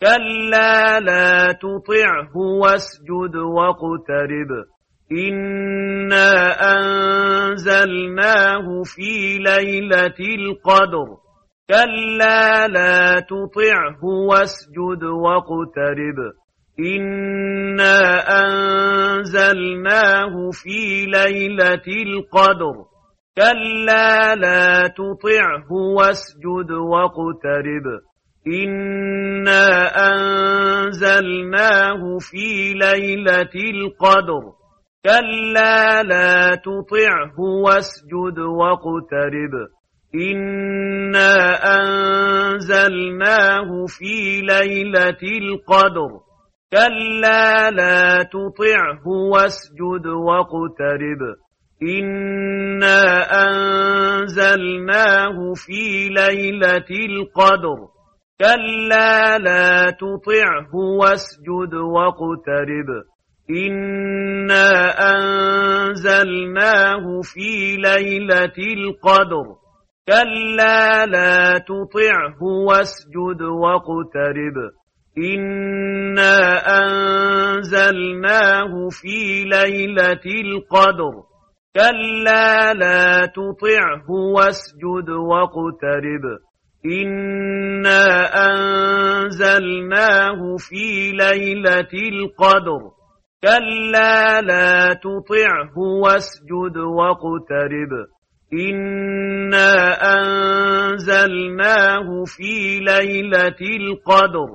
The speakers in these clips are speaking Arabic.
كلا لا تطعه واسجد واقترب إنا أنزلناه في ليلة القدر كلا لا تطعه واسجد واقترب إنا أنزلناه في ليلة القدر كلا لا تطعه واسجد واقترب إنا أنزلناه في ليلة القدر. كلا لا تطعه واسجد واقترب. إنا أنزلناه في ليلة القدر. كلا لا تطعه واسجد واقترب. إنا أنزلناه في ليلة القدر. كلا لا تطعه واسجد واقترب إنا أنزلناه في ليلة القدر كلا لا تطعه واسجد واقترب إنا أنزلناه في ليلة القدر كلا لا تطعه واسجد واقترب إنا أنزلناه في ليلة القدر كلا لا تطعه واسجد واقترب إنا أنزلناه في ليلة القدر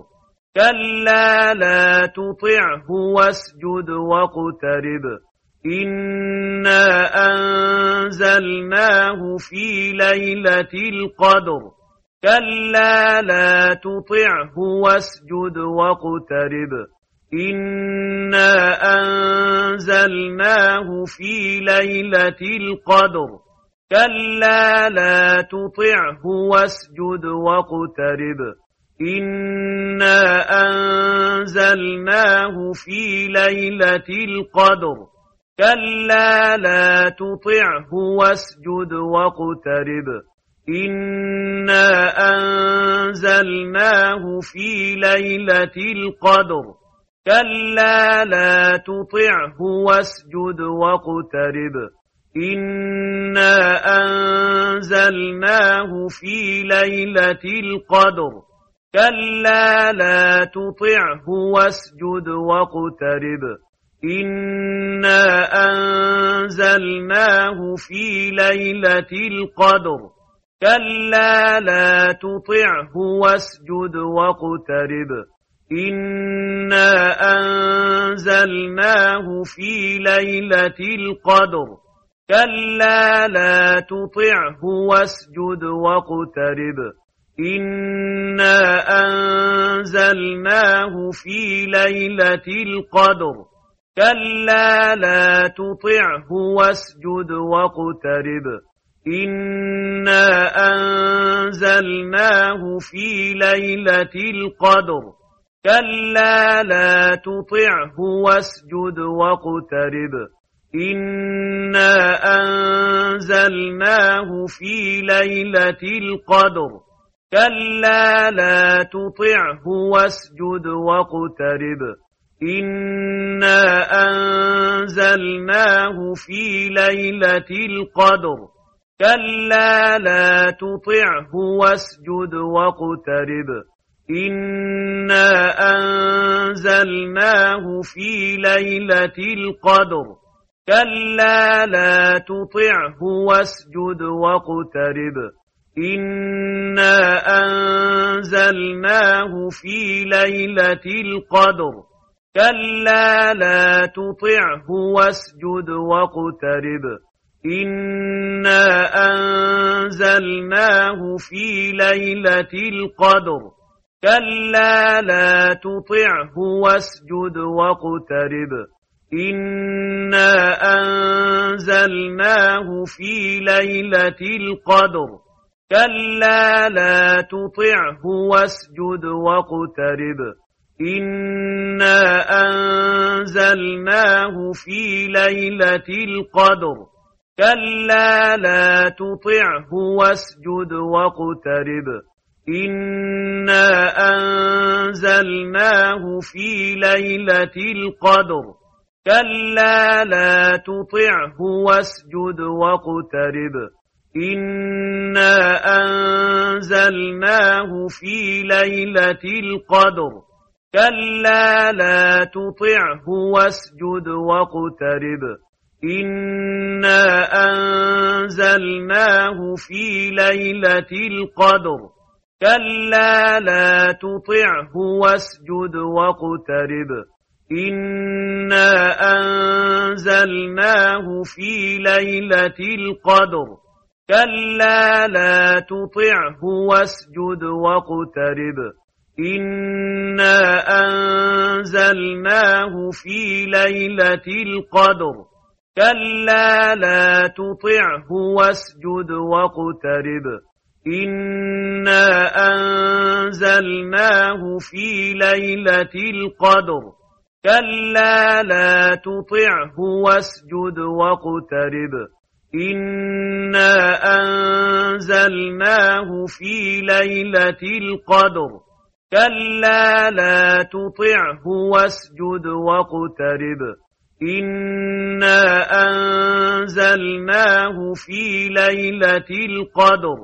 كلا لا تطعه واسجد واقترب إنا أنزلناه في ليلة القدر كلا لا تطعه واسجد واقترب إنا أنزلناه في ليلة القدر كلا لا تطعه واسجد واقترب إنا أنزلناه في ليلة القدر كلا لا تطعه واسجد واقترب إنا أنزلناه في ليلة القدر. كلا لا تطعه واسجد واقترب. إنا أنزلناه في ليلة القدر. كلا لا تطعه واسجد واقترب. إنا أنزلناه في ليلة القدر. كلا لا تطعه واسجد واقترب إنا أنزلناه في ليلة القدر كلا لا تطعه واسجد واقترب إنا أنزلناه في ليلة القدر كلا لا تطعه واسجد واقترب إنا أنزلناه في ليلة القدر كلا لا تطعه واسجد واقترب إنا أنزلناه في ليلة القدر كلا لا تطعه واسجد واقترب إنا أنزلناه في ليلة القدر كلا لا تطعه واسجد واقترب إنا أنزلناه في ليلة القدر كلا لا تطعه واسجد واقترب إنا أنزلناه في ليلة القدر كلا لا تطعه واسجد واقترب إنا أنزلناه في ليلة القدر كلا لا تطعه واسجد واقترب إنا أنزلناه في ليلة القدر كلا لا تطعه واسجد واقترب إنا أنزلناه في ليلة القدر كلا لا تطعه واسجد واقترب إنا أنزلناه في ليلة القدر كلا لا تطعه واسجد واقترب إنا أنزلناه في ليلة القدر كلا لا تطعه واسجد واقترب إنا أنزلناه في ليلة القدر. كلا لا تطعه واسجد واقترب. إنا أنزلناه في ليلة القدر. كلا لا تطعه واسجد واقترب. إنا أنزلناه في ليلة القدر. كلا لا تطعه واسجد واقترب إنا أنزلناه في ليلة القدر كلا لا تطعه واسجد واقترب إنا أنزلناه في ليلة القدر كلا لا تطعه واسجد واقترب إنا أنزلناه في ليلة القدر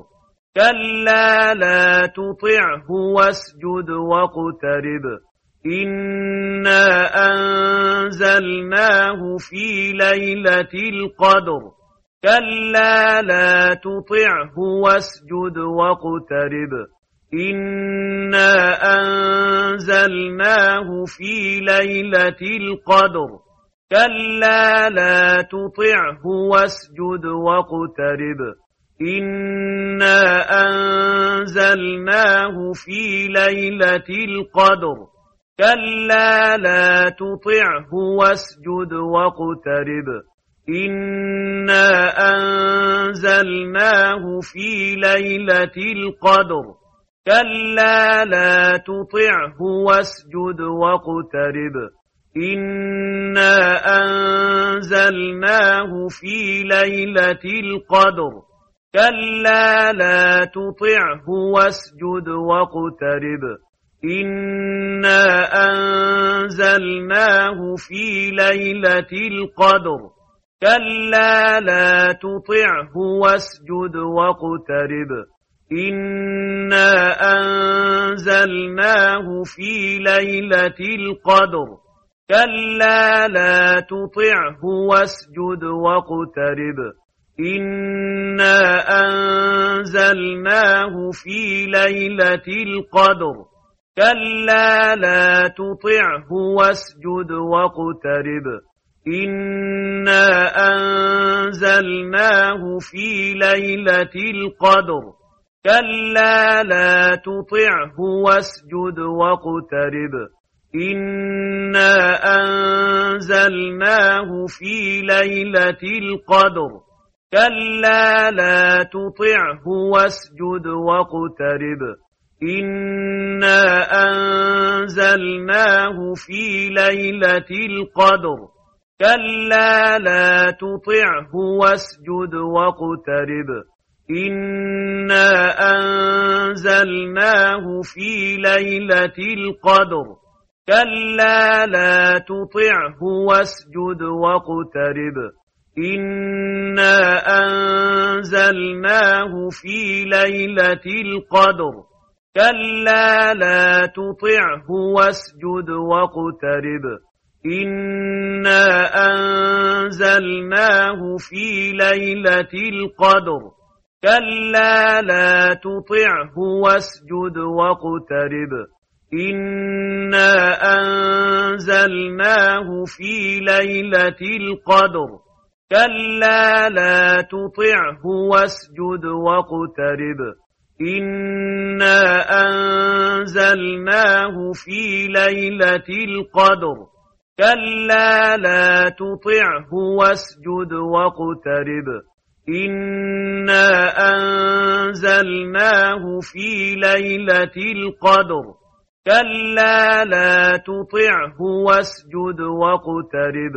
كلا لا تطعه واسجد واقترب إنا أنزلناه في ليلة القدر كلا لا تطعه واسجد واقترب إنا أنزلناه في ليلة القدر كلا لا تطعه واسجد واقترب إنا أنزلناه في ليلة القدر كلا لا تطعه واسجد واقترب إنا أنزلناه في ليلة القدر كلا لا تطعه واسجد واقترب إنا أنزلناه في ليلة القدر. كلا لا تطعه واسجد واقترب. إنا أنزلناه في ليلة القدر. كلا لا تطعه واسجد واقترب. إنا أنزلناه في ليلة القدر. كلا لا تطعه واسجد واقترب إنا أنزلناه في ليلة القدر كلا لا تطعه واسجد واقترب إنا أنزلناه في ليلة القدر كلا لا تطعه واسجد واقترب إنا أنزلناه في ليلة القدر كلا لا تطعه واسجد واقترب إنا أنزلناه في ليلة القدر كلا لا تطعه واسجد واقترب إنا أنزلناه في ليلة القدر كلا لا تطعه واسجد واقترب إنا أنزلناه في ليلة القدر كلا لا تطعه واسجد واقترب إنا أنزلناه في ليلة القدر كلا لا تطعه واسجد واقترب إنا أنزلناه في ليلة القدر كلا لا تطعه واسجد واقترب إنا أنزلناه في ليلة القدر كلا لا تطعه واسجد واقترب إنا أنزلناه في ليلة القدر كلا لا تطعه واسجد واقترب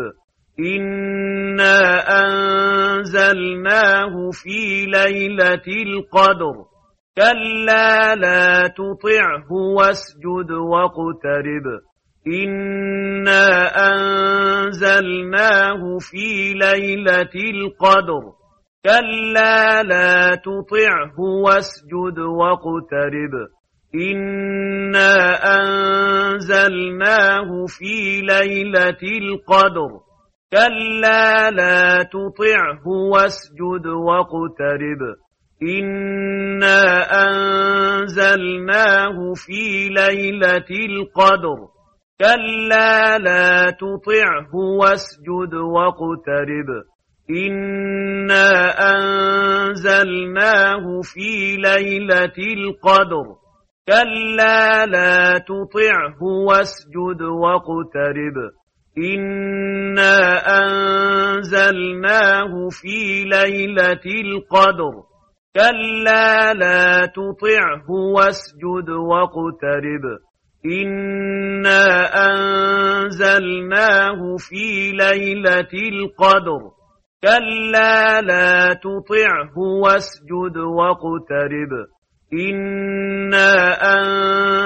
إنا أنزلناه في ليلة القدر كلا لا تطعه واسجد واقترب إنا أنزلناه في ليلة القدر كلا لا تطعه واسجد واقترب إنا أنزلناه في ليلة القدر كلا لا تطعه واسجد واقترب إنا أنزلناه في ليلة القدر كلا لا تطعه واسجد واقترب إنا أنزلناه في ليلة القدر كلا لا تطعه واسجد واقترب إنا أنزلناه في ليلة القدر كلا لا تطعه واسجد واقترب إنا أنزلناه في ليلة القدر كلا لا تطعه واسجد واقترب إنا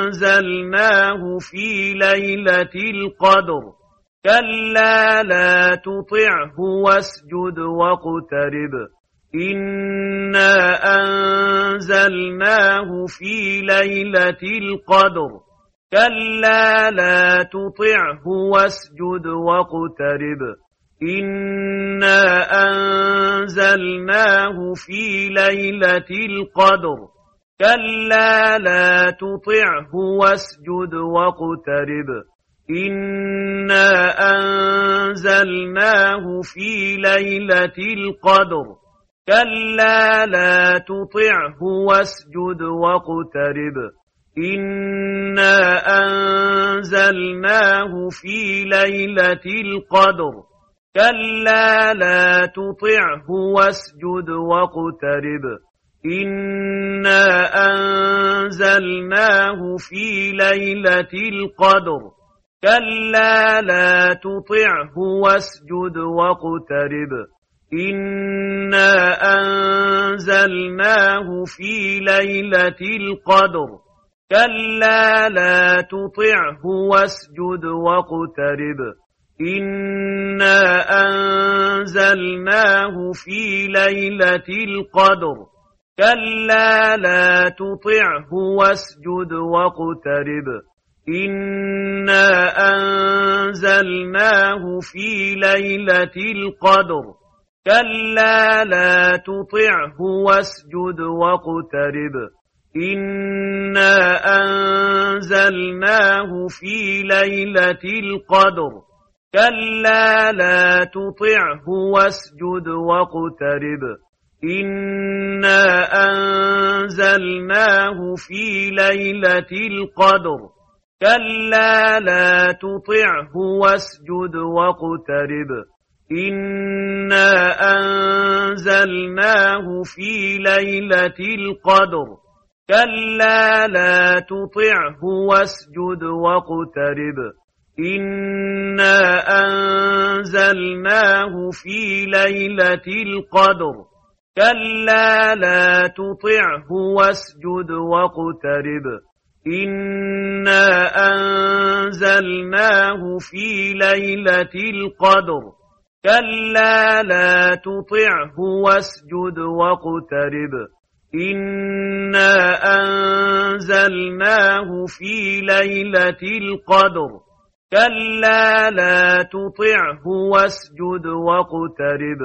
أنزلناه في ليلة القدر كلا لا تطعه واسجد واقترب إنا أنزلناه في ليلة القدر كلا لا تطعه واسجد واقترب إنا أنزلناه في ليلة القدر كلا لا تطعه واسجد واقترب إنا أنزلناه في ليلة القدر كلا لا تطعه واسجد واقترب إنا أنزلناه في ليلة القدر كلا لا تطعه واسجد واقترب إنا أنزلناه في ليلة القدر. كلا لا تطعه واسجد واقترب. إنا أنزلناه في ليلة القدر. كلا لا تطعه واسجد واقترب. إنا أنزلناه في ليلة القدر. كلا لا تطعه واسجد واقترب إنا أنزلناه في ليلة القدر كلا لا تطعه واسجد واقترب إنا أنزلناه في ليلة القدر كلا لا تطعه واسجد واقترب إنا أنزلناه في ليلة القدر كلا لا تطعه واسجد واقترب إنا أنزلناه في ليلة القدر كلا لا تطعه واسجد واقترب إنا أنزلناه في ليلة القدر كلا لا تطعه واسجد واقترب إنا أنزلناه في ليلة القدر كلا لا تطعه واسجد واقترب إنا أنزلناه في ليلة القدر كلا لا تطعه واسجد واقترب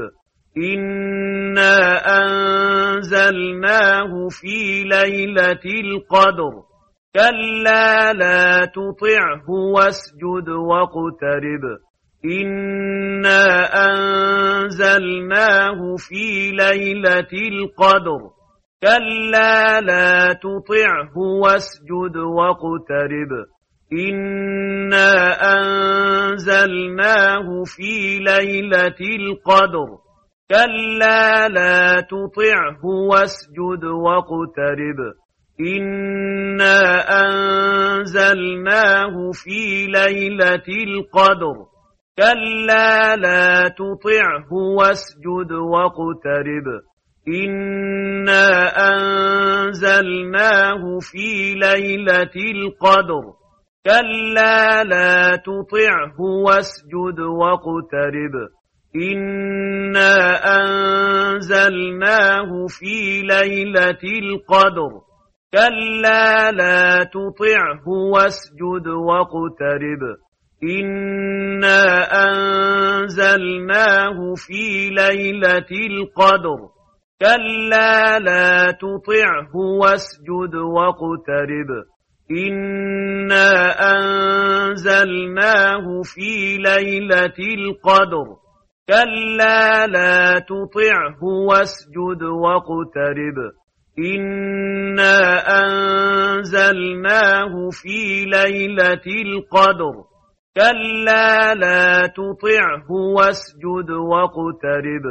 إنا أنزلناه في ليلة القدر كلا لا تطعه واسجد واقترب إنا أنزلناه في ليلة القدر كلا لا تطعه واسجد واقترب إنا أنزلناه في ليلة القدر كلا لا تطعه واسجد واقترب إنا أنزلناه في ليلة القدر كلا لا تطعه واسجد واقترب إنا أنزلناه في ليلة القدر كلا لا تطعه واسجد واقترب إنا أنزلناه في ليلة القدر كلا لا تطعه واسجد واقترب إنا أنزلناه في ليلة القدر كلا لا تطعه واسجد واقترب إنا أنزلناه في ليلة القدر كلا لا تطعه واسجد واقترب إنا أنزلناه في ليلة القدر كلا لا تطعه واسجد واقترب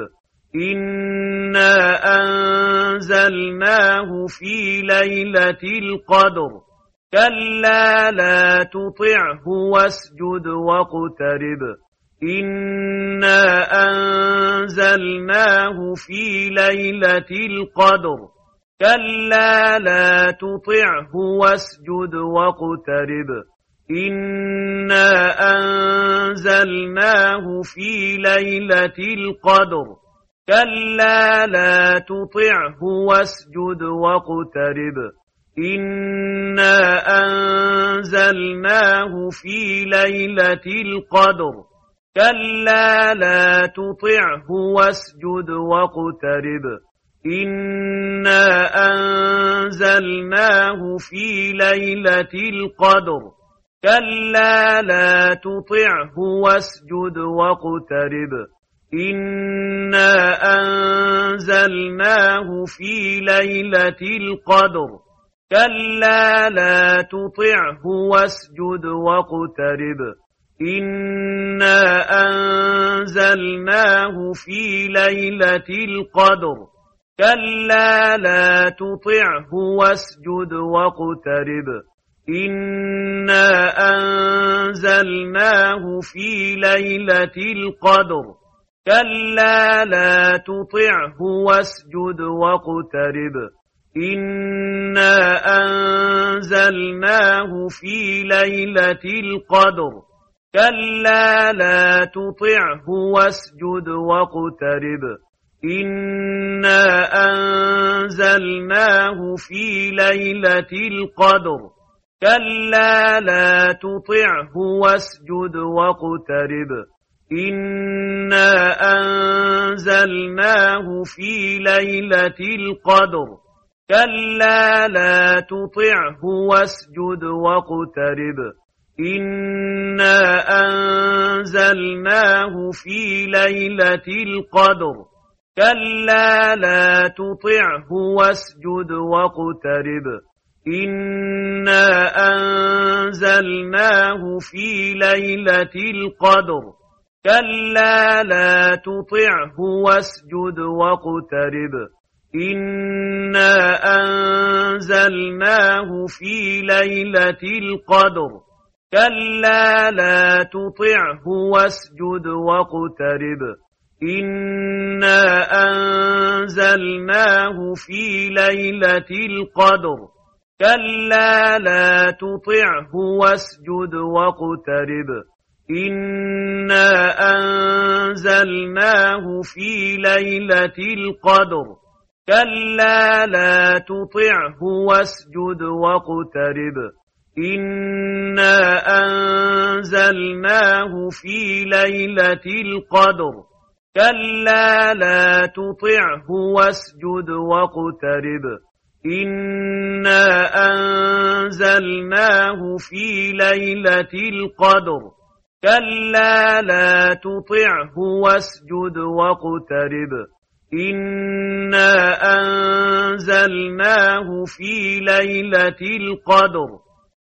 إنا أنزلناه في ليلة القدر كلا لا تطعه واسجد واقترب إنا أنزلناه في ليلة القدر كلا لا تطعه واسجد واقترب إنا أنزلناه في ليلة القدر كلا لا تطعه واسجد واقترب إنا أنزلناه في ليلة القدر كلا لا تطعه واسجد واقترب إنا أنزلناه في ليلة القدر كلا لا تطعه واسجد واقترب إنا أنزلناه في ليلة القدر كلا لا تطعه واسجد واقترب إنا أنزلناه في ليلة القدر كلا لا تطعه واسجد واقترب إنا أنزلناه في ليلة القدر كلا لا تطعه واسجد واقترب إنا أنزلناه في ليلة القدر كلا لا تطعه واسجد واقترب إنا أنزلناه في ليلة القدر كلا لا تطعه واسجد واقترب إنا أنزلناه في ليلة القدر كلا لا تطعه واسجد واقترب إنا أنزلناه في ليلة القدر. كلا لا تطعه واسجد واقترب. إنا أنزلناه في ليلة القدر. كلا لا تطعه واسجد واقترب. إنا أنزلناه في ليلة القدر. كلا لا تطعه واسجد واقترب إنا أنزلناه في ليلة القدر كلا لا تطعه واسجد واقترب إنا أنزلناه في ليلة القدر كلا لا تطعه واسجد واقترب إنا أنزلناه في ليلة القدر كلا لا تطعه واسجد واقترب إنا أنزلناه في ليلة القدر كلا لا تطعه واسجد واقترب إنا أنزلناه في ليلة القدر